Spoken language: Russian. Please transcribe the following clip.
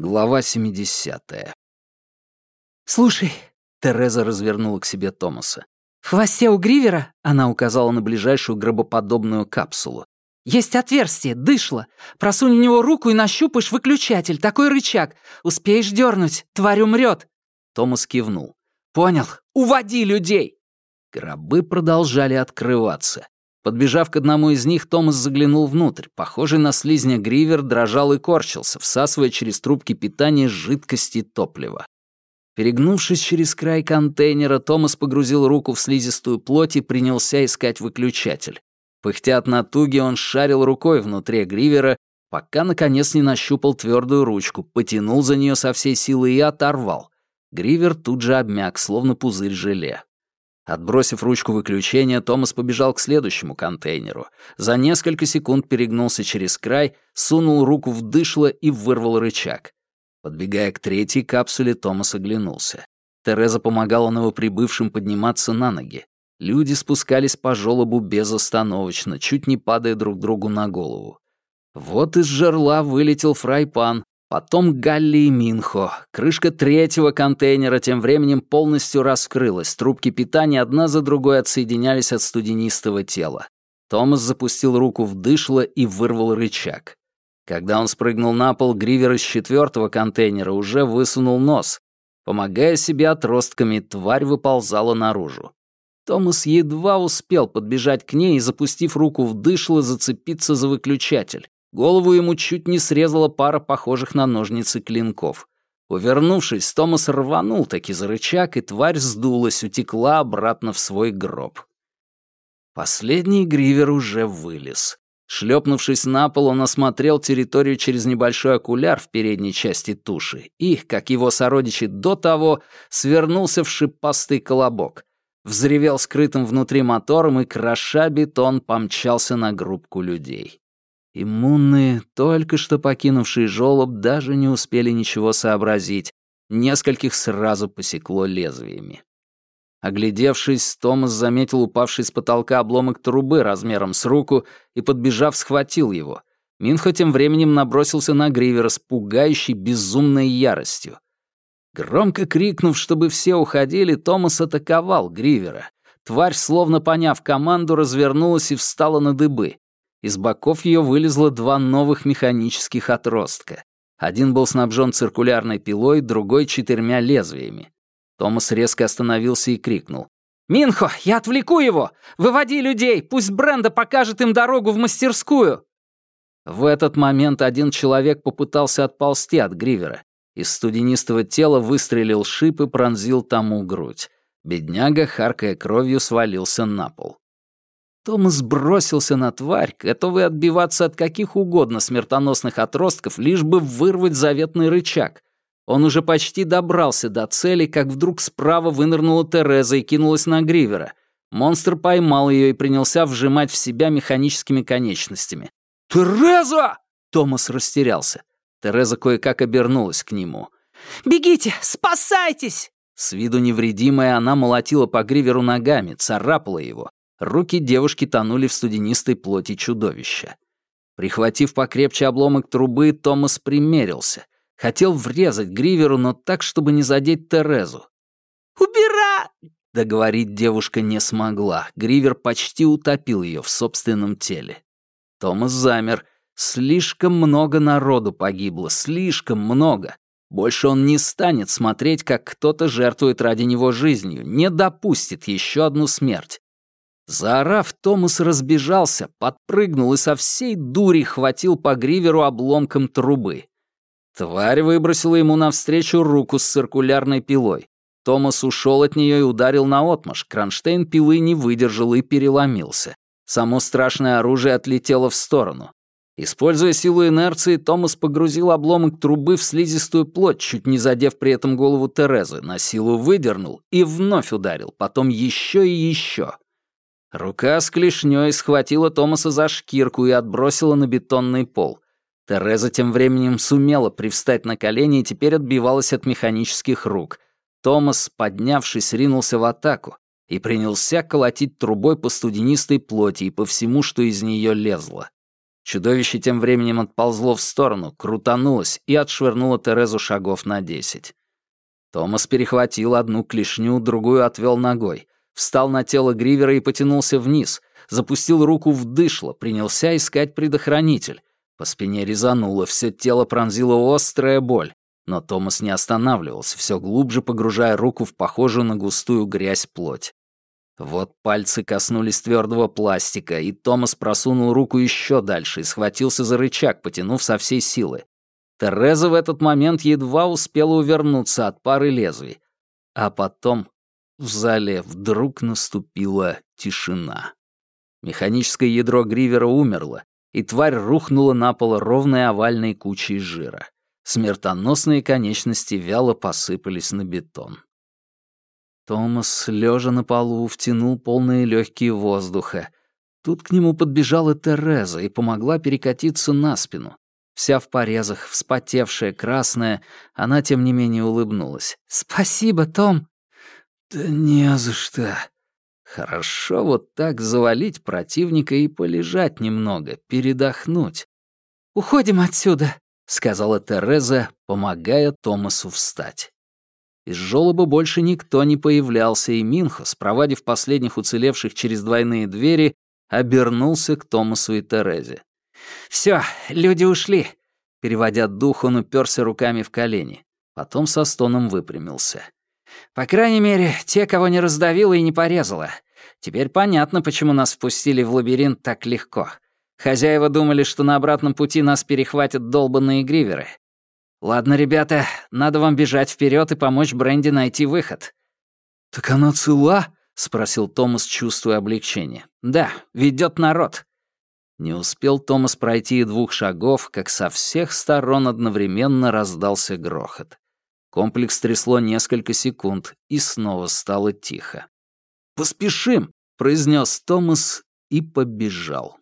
Глава 70. «Слушай», — Тереза развернула к себе Томаса, «в хвосте у Гривера», — она указала на ближайшую гробоподобную капсулу, «есть отверстие, дышло. Просунь в него руку и нащупаешь выключатель, такой рычаг. Успеешь дернуть, тварь умрет». Томас кивнул. «Понял. Уводи людей!» Гробы продолжали открываться. Подбежав к одному из них, Томас заглянул внутрь. Похожий на слизня Гривер дрожал и корчился, всасывая через трубки питания жидкости топлива. Перегнувшись через край контейнера, Томас погрузил руку в слизистую плоть и принялся искать выключатель. Пыхтя от натуги, он шарил рукой внутри Гривера, пока, наконец, не нащупал твердую ручку, потянул за нее со всей силы и оторвал. Гривер тут же обмяк, словно пузырь желе. Отбросив ручку выключения, Томас побежал к следующему контейнеру. За несколько секунд перегнулся через край, сунул руку в дышло и вырвал рычаг. Подбегая к третьей капсуле, Томас оглянулся. Тереза помогала новоприбывшим подниматься на ноги. Люди спускались по желобу безостановочно, чуть не падая друг другу на голову. Вот из жерла вылетел фрайпан, Потом Галли и Минхо. Крышка третьего контейнера тем временем полностью раскрылась. Трубки питания одна за другой отсоединялись от студенистого тела. Томас запустил руку в дышло и вырвал рычаг. Когда он спрыгнул на пол, Гривер из четвертого контейнера уже высунул нос. Помогая себе отростками, тварь выползала наружу. Томас едва успел подбежать к ней и, запустив руку в дышло, зацепиться за выключатель. Голову ему чуть не срезала пара похожих на ножницы клинков. Увернувшись, Томас рванул таки за рычаг, и тварь сдулась, утекла обратно в свой гроб. Последний гривер уже вылез. Шлепнувшись на пол, он осмотрел территорию через небольшой окуляр в передней части туши и, как его сородичи до того, свернулся в шипастый колобок. Взревел скрытым внутри мотором и, кроша бетон, помчался на группку людей. Иммунные, только что покинувшие жёлоб, даже не успели ничего сообразить. Нескольких сразу посекло лезвиями. Оглядевшись, Томас заметил упавший с потолка обломок трубы размером с руку и, подбежав, схватил его. Минхо тем временем набросился на Гривера с пугающей безумной яростью. Громко крикнув, чтобы все уходили, Томас атаковал Гривера. Тварь, словно поняв команду, развернулась и встала на дыбы. Из боков ее вылезло два новых механических отростка. Один был снабжен циркулярной пилой, другой — четырьмя лезвиями. Томас резко остановился и крикнул. «Минхо, я отвлеку его! Выводи людей! Пусть Бренда покажет им дорогу в мастерскую!» В этот момент один человек попытался отползти от Гривера. Из студенистого тела выстрелил шип и пронзил тому грудь. Бедняга, харкая кровью, свалился на пол. Томас бросился на тварь, готовый отбиваться от каких угодно смертоносных отростков, лишь бы вырвать заветный рычаг. Он уже почти добрался до цели, как вдруг справа вынырнула Тереза и кинулась на Гривера. Монстр поймал ее и принялся вжимать в себя механическими конечностями. «Тереза!» — Томас растерялся. Тереза кое-как обернулась к нему. «Бегите! Спасайтесь!» С виду невредимая она молотила по Гриверу ногами, царапала его. Руки девушки тонули в студенистой плоти чудовища. Прихватив покрепче обломок трубы, Томас примерился. Хотел врезать Гриверу, но так, чтобы не задеть Терезу. «Убира!» Договорить девушка не смогла. Гривер почти утопил ее в собственном теле. Томас замер. Слишком много народу погибло, слишком много. Больше он не станет смотреть, как кто-то жертвует ради него жизнью, не допустит еще одну смерть. Заорав, Томас разбежался, подпрыгнул и со всей дури хватил по гриверу обломком трубы. Тварь выбросила ему навстречу руку с циркулярной пилой. Томас ушел от нее и ударил наотмашь. Кронштейн пилы не выдержал и переломился. Само страшное оружие отлетело в сторону. Используя силу инерции, Томас погрузил обломок трубы в слизистую плоть, чуть не задев при этом голову Терезы, на силу выдернул и вновь ударил, потом еще и еще. Рука с клешней схватила Томаса за шкирку и отбросила на бетонный пол. Тереза тем временем сумела привстать на колени и теперь отбивалась от механических рук. Томас, поднявшись, ринулся в атаку и принялся колотить трубой по студенистой плоти и по всему, что из нее лезло. Чудовище тем временем отползло в сторону, крутанулось и отшвырнуло Терезу шагов на десять. Томас перехватил одну клешню, другую отвел ногой, встал на тело Гривера и потянулся вниз, запустил руку в дышло, принялся искать предохранитель. По спине резануло, все тело пронзила острая боль, но Томас не останавливался, все глубже погружая руку в похожую на густую грязь плоть. Вот пальцы коснулись твердого пластика, и Томас просунул руку еще дальше и схватился за рычаг, потянув со всей силы. Тереза в этот момент едва успела увернуться от пары лезвий. А потом в зале вдруг наступила тишина. Механическое ядро Гривера умерло, и тварь рухнула на пол ровной овальной кучей жира. Смертоносные конечности вяло посыпались на бетон. Томас, лежа на полу, втянул полные легкие воздуха. Тут к нему подбежала Тереза и помогла перекатиться на спину. Вся в порезах, вспотевшая, красная, она, тем не менее, улыбнулась. «Спасибо, Том!» «Да не за что!» Хорошо вот так завалить противника и полежать немного, передохнуть. «Уходим отсюда», — сказала Тереза, помогая Томасу встать. Из жёлоба больше никто не появлялся, и Минхос, проводив последних уцелевших через двойные двери, обернулся к Томасу и Терезе. «Всё, люди ушли!» Переводя дух, он уперся руками в колени. Потом со стоном выпрямился. «По крайней мере, те, кого не раздавило и не порезало. Теперь понятно, почему нас впустили в лабиринт так легко. Хозяева думали, что на обратном пути нас перехватят долбанные гриверы. «Ладно, ребята, надо вам бежать вперед и помочь Бренди найти выход». «Так она цела?» — спросил Томас, чувствуя облегчение. «Да, ведет народ». Не успел Томас пройти и двух шагов, как со всех сторон одновременно раздался грохот. Комплекс трясло несколько секунд, и снова стало тихо. «Поспешим!» — произнес Томас и побежал.